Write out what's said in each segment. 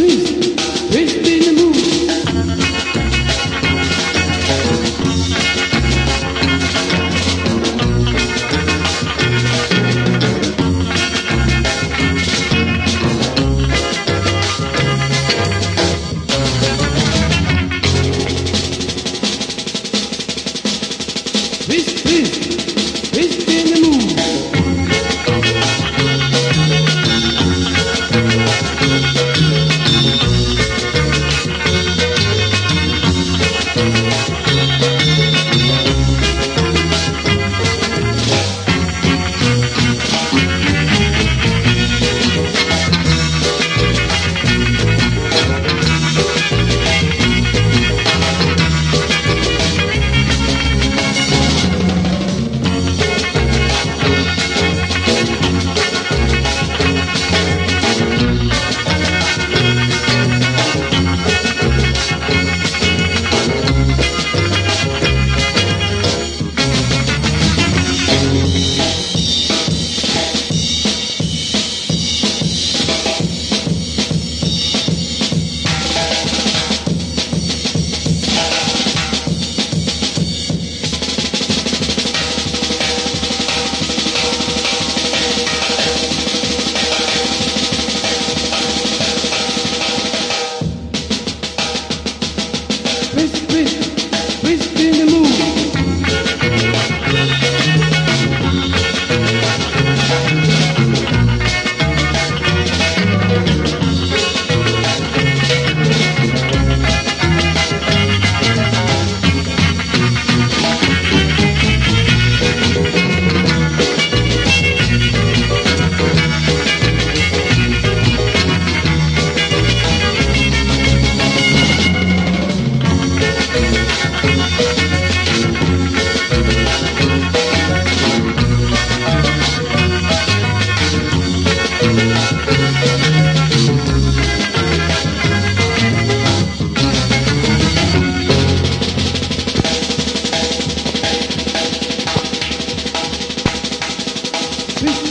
Please.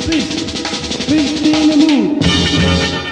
Please, please stay in the mood.